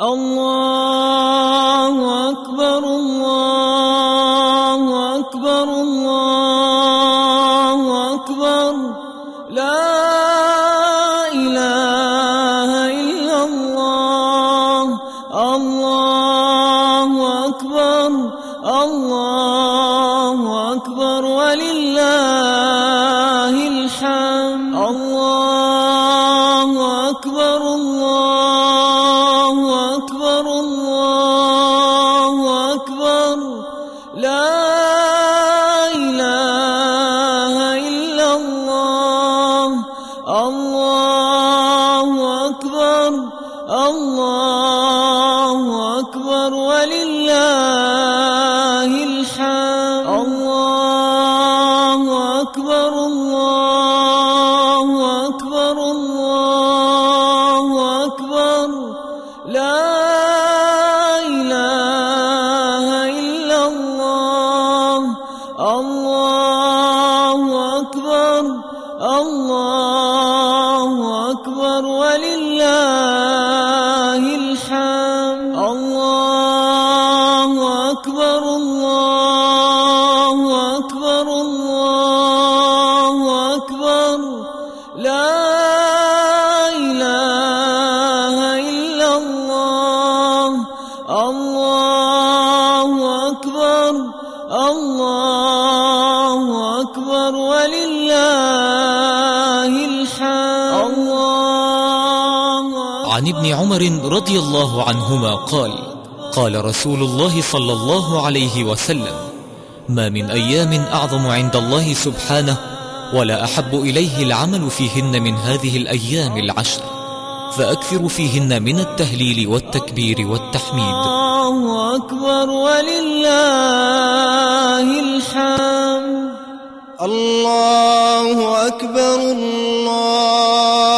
الله الله أكبر الله أكبر. لا إله إلا الله. الله أكبر الله أكبر. ولله الحمد. الله عن ابن عمر رضي الله عنهما قال قال رسول الله صلى الله عليه وسلم ما من أيام أعظم عند الله سبحانه ولا أحب إليه العمل فيهن من هذه الأيام العشر فأكثر فيهن من التهليل والتكبير والتحميد. الله أكبر ولله الحمد. الله أكبر الله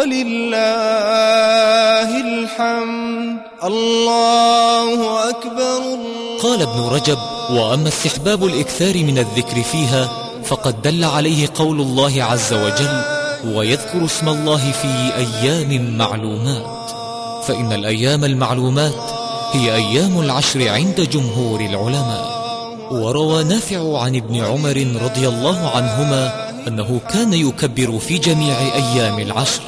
ولله الحمد. الله أكبر قال ابن رجب وأما استحباب الإكثار من الذكر فيها فقد دل عليه قول الله عز وجل ويذكر اسم الله في أيام معلومات. فإن الأيام المعلومات هي أيام العشر عند جمهور العلماء. وروى نافع عن ابن عمر رضي الله عنهما أنه كان يكبر في جميع أيام العشر.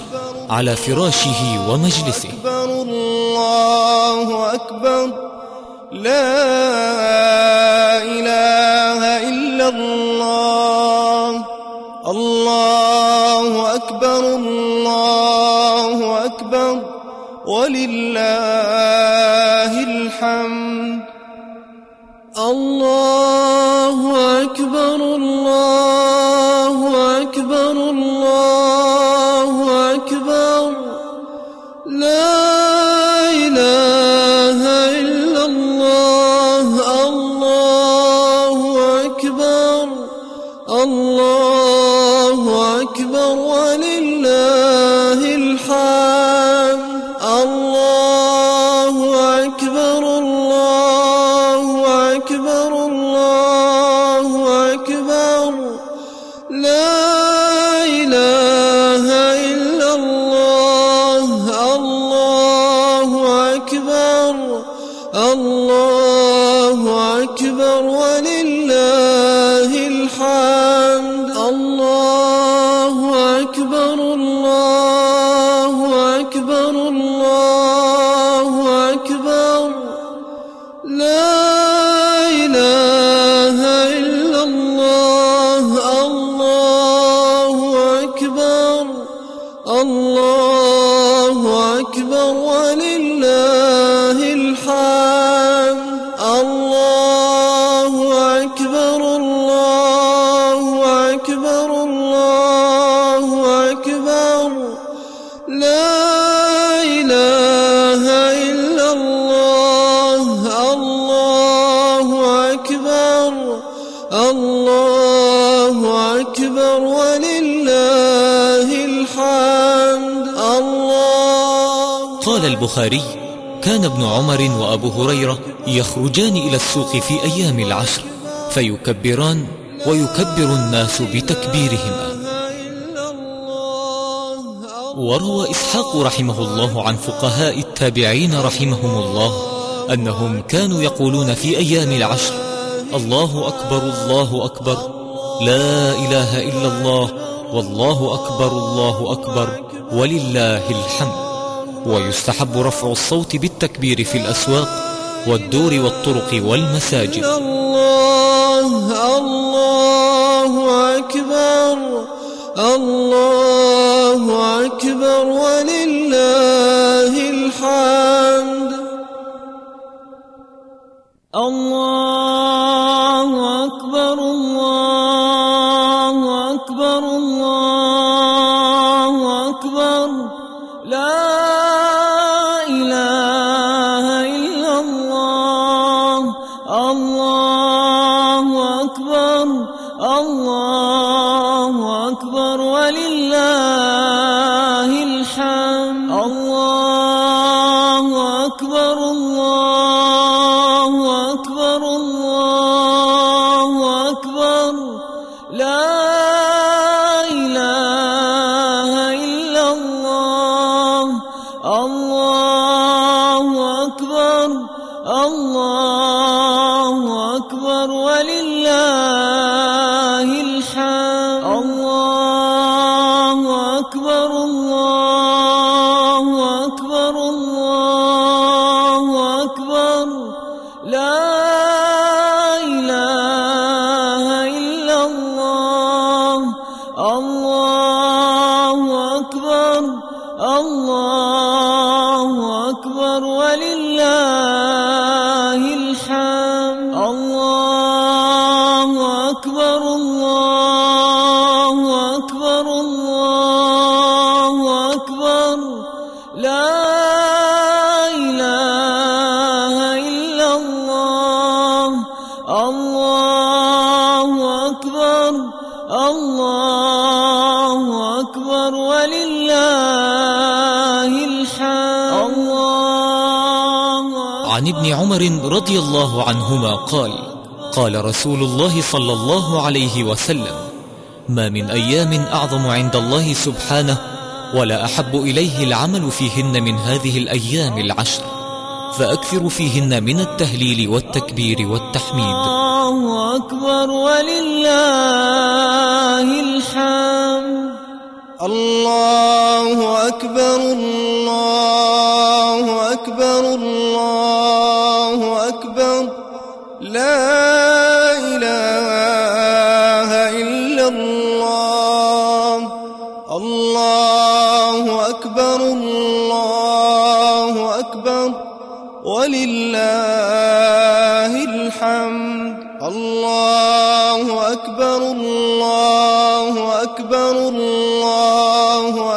على فراشه ومجلسه. أكبر الله أكبر. لا إله إلا الله. الله أكبر الله أكبر. ولله الحمد. الله أكبر. الله أكبر ولله ولله الحمد قال البخاري كان ابن عمر وأبو هريرة يخرجان إلى السوق في أيام العشر فيكبران ويكبر الناس بتكبيرهما. وروى إسحاق رحمه الله عن فقهاء التابعين رحمهم الله أنهم كانوا يقولون في أيام العشر الله أكبر الله أكبر لا إله إلا الله والله أكبر الله أكبر ولله الحمد. ويستحب رفع الصوت بالتكبير في الأسواق والدور والطرق والمساجد. الله الله أكبر الله أكبر ولله الحمد. الله الله أكبر الله أكبر. لا إله إلا الله. الله أكبر الله أكبر. ولله الحمد. الله عن ابن عمر رضي الله عنهما قال قال رسول الله صلى الله عليه وسلم ما من أيام أعظم عند الله سبحانه ولا أحب إليه العمل فيهن من هذه الأيام العشر فأكثر فيهن من التهليل والتكبير والتحميد. الله أكبر ولله الحمد. الله أكبر الله أكبر الله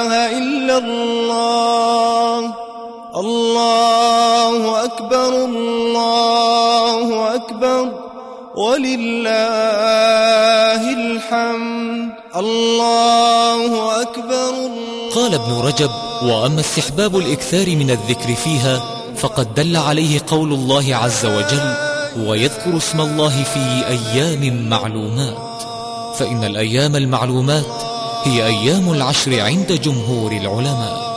إله إلا الله. الله أكبر الله أكبر. ولله الحمد. الله أكبر قال ابن رجب وأما استحباب الإكثار من الذكر فيها فقد دل عليه قول الله عز وجل ويذكر اسم الله في أيام معلومات. فإن الأيام المعلومات هي أيام العشر عند جمهور العلماء.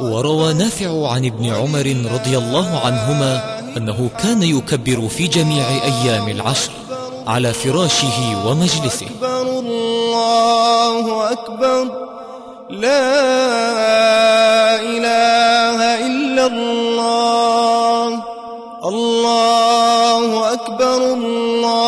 وروى نافع عن ابن عمر رضي الله عنهما أنه كان يكبر في جميع أيام العشر على فراشه ومجلسه. أكبر الله أكبر. لا إله إلا الله. الله أكبر الله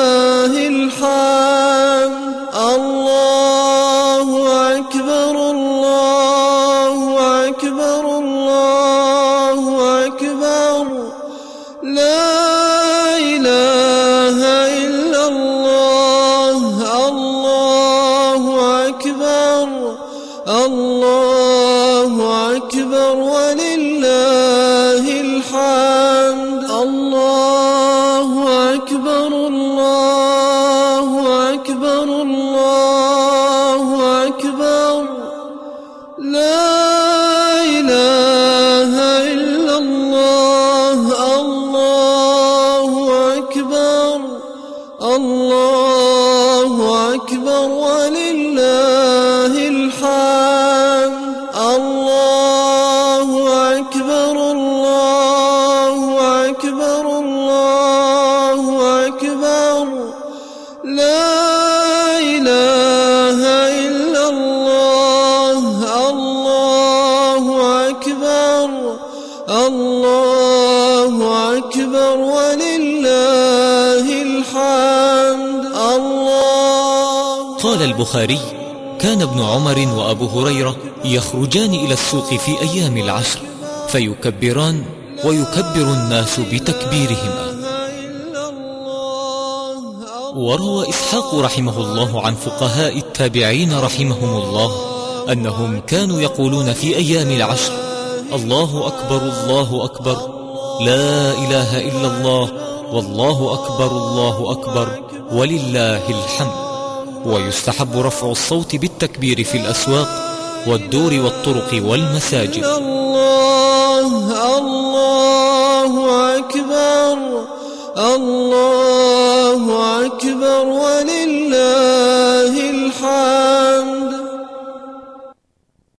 قال البخاري كان ابن عمر وأبو هريرة يخرجان إلى السوق في أيام العشر فيكبران ويكبر الناس بتكبيرهما. وروى إسحاق رحمه الله عن فقهاء التابعين رحمهم الله أنهم كانوا يقولون في أيام العشر الله أكبر الله أكبر لا إله إلا الله والله أكبر الله أكبر ولله الحمد. ويستحب رفع الصوت بالتكبير في الأسواق والدور والطرق والمساجد. الله الله أكبر الله أكبر ولله الحمد.